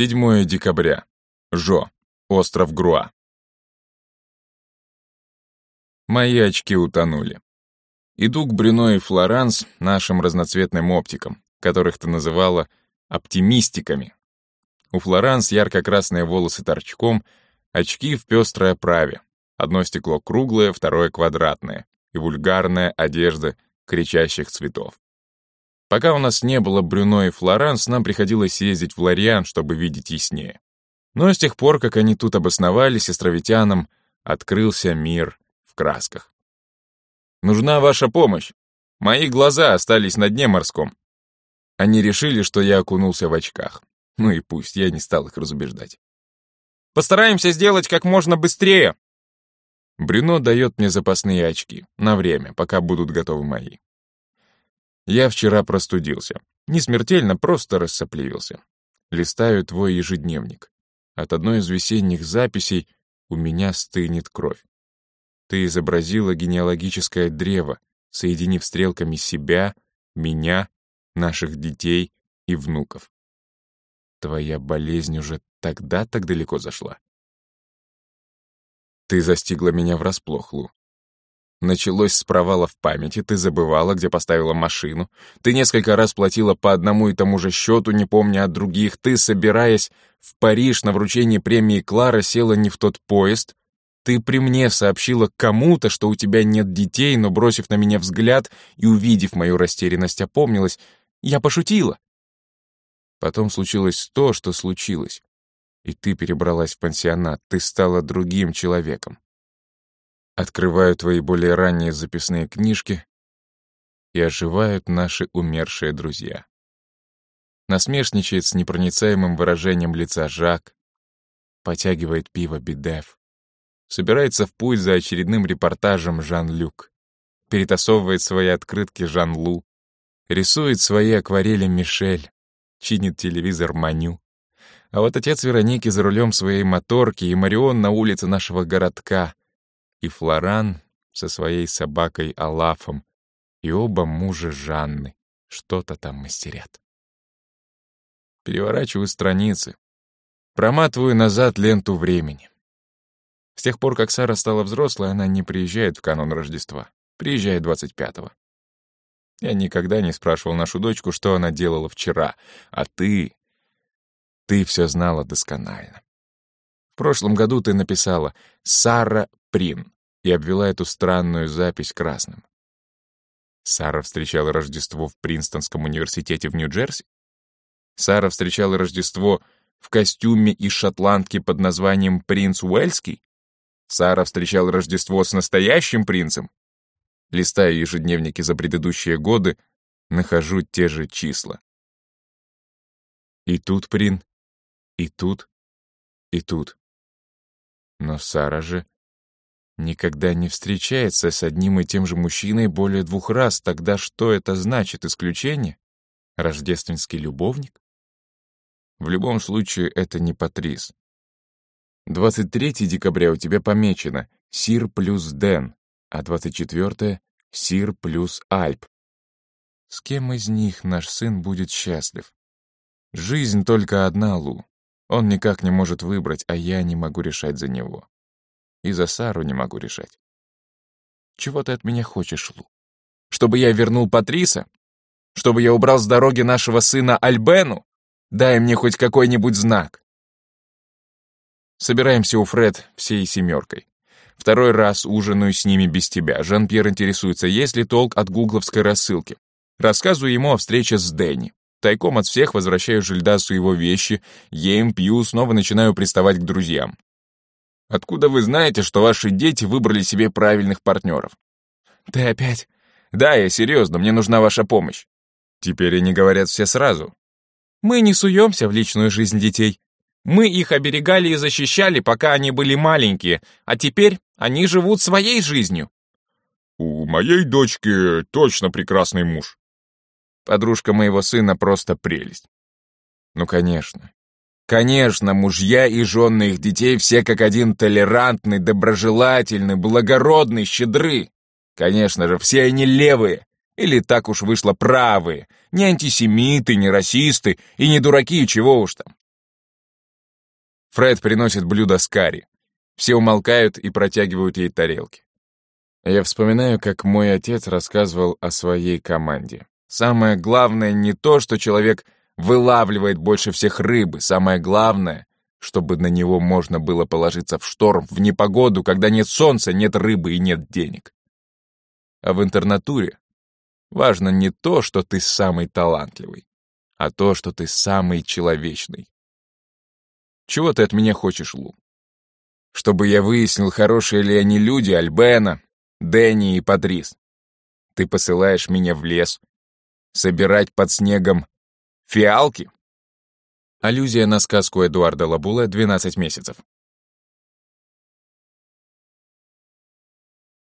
7 декабря. Жо. Остров Груа. Мои очки утонули. Иду к Брюно и Флоранс, нашим разноцветным оптикам, которых ты называла оптимистиками. У Флоранс ярко-красные волосы торчком, очки в пестрой оправе. Одно стекло круглое, второе квадратное. И вульгарная одежда кричащих цветов. Пока у нас не было Брюно и Флоранс, нам приходилось ездить в Лориан, чтобы видеть яснее. Но с тех пор, как они тут обосновались, островитянам открылся мир в красках. «Нужна ваша помощь. Мои глаза остались на дне морском». Они решили, что я окунулся в очках. Ну и пусть, я не стал их разубеждать. «Постараемся сделать как можно быстрее!» Брюно дает мне запасные очки, на время, пока будут готовы мои. Я вчера простудился. Не смертельно, просто рассопливился. Листаю твой ежедневник. От одной из весенних записей у меня стынет кровь. Ты изобразила генеалогическое древо, соединив стрелками себя, меня, наших детей и внуков. Твоя болезнь уже тогда так далеко зашла. Ты застигла меня врасплох, Лу. Началось с провала в памяти, ты забывала, где поставила машину, ты несколько раз платила по одному и тому же счету, не помня о других, ты, собираясь в Париж на вручение премии Клара, села не в тот поезд, ты при мне сообщила кому-то, что у тебя нет детей, но, бросив на меня взгляд и увидев мою растерянность, опомнилась. Я пошутила. Потом случилось то, что случилось. И ты перебралась в пансионат, ты стала другим человеком. Открываю твои более ранние записные книжки, и оживают наши умершие друзья. Насмешничает с непроницаемым выражением лица Жак, потягивает пиво Бидев, собирается в путь за очередным репортажем Жан-Люк, перетасовывает свои открытки Жан-Лу, рисует свои акварели Мишель, чинит телевизор Маню. А вот отец Вероники за рулем своей моторки и Марион на улице нашего городка, и Флоран со своей собакой Алафом, и оба мужа Жанны что-то там мастерят. Переворачиваю страницы, проматываю назад ленту времени. С тех пор, как Сара стала взрослой, она не приезжает в канун Рождества. Приезжает 25-го. Я никогда не спрашивал нашу дочку, что она делала вчера, а ты... Ты все знала досконально. В прошлом году ты написала «Сара Прин» и обвела эту странную запись красным. Сара встречала Рождество в Принстонском университете в Нью-Джерси? Сара встречала Рождество в костюме из шотландки под названием «Принц Уэльский»? Сара встречала Рождество с настоящим принцем? Листая ежедневники за предыдущие годы, нахожу те же числа. И тут Прин, и тут, и тут. Но Сара же никогда не встречается с одним и тем же мужчиной более двух раз. Тогда что это значит? Исключение? Рождественский любовник? В любом случае, это не Патрис. 23 декабря у тебя помечено «Сир плюс Дэн», а 24 — «Сир плюс Альп». С кем из них наш сын будет счастлив? Жизнь только одна, Лу. Он никак не может выбрать, а я не могу решать за него. И за Сару не могу решать. Чего ты от меня хочешь, Лу? Чтобы я вернул Патриса? Чтобы я убрал с дороги нашего сына Альбену? Дай мне хоть какой-нибудь знак. Собираемся у Фред всей семеркой. Второй раз ужинаю с ними без тебя. Жан-Пьер интересуется, есть ли толк от гугловской рассылки. Рассказываю ему о встрече с Дэнни. Тайком от всех возвращаю Жильдасу его вещи, ем, пью, снова начинаю приставать к друзьям. Откуда вы знаете, что ваши дети выбрали себе правильных партнеров? Ты опять? Да, я серьезно, мне нужна ваша помощь. Теперь они говорят все сразу. Мы не суемся в личную жизнь детей. Мы их оберегали и защищали, пока они были маленькие, а теперь они живут своей жизнью. У моей дочки точно прекрасный муж. Подружка моего сына просто прелесть. Ну, конечно, Конечно, мужья и жены их детей все как один толерантны, доброжелательны, благородны, щедры. Конечно же, все они левые, или так уж вышло правые, не антисемиты, не расисты и не дураки, чего уж там. Фред приносит блюдо с карри. Все умолкают и протягивают ей тарелки. Я вспоминаю, как мой отец рассказывал о своей команде. Самое главное не то, что человек вылавливает больше всех рыбы. Самое главное, чтобы на него можно было положиться в шторм, в непогоду, когда нет солнца, нет рыбы и нет денег. А в интернатуре важно не то, что ты самый талантливый, а то, что ты самый человечный. Чего ты от меня хочешь, Лу? Чтобы я выяснил, хорошие ли они люди, Альбена, Дэнни и Патрис. Ты посылаешь меня в лес, собирать под снегом фиалки? Аллюзия на сказку Эдуарда Лабула «12 месяцев».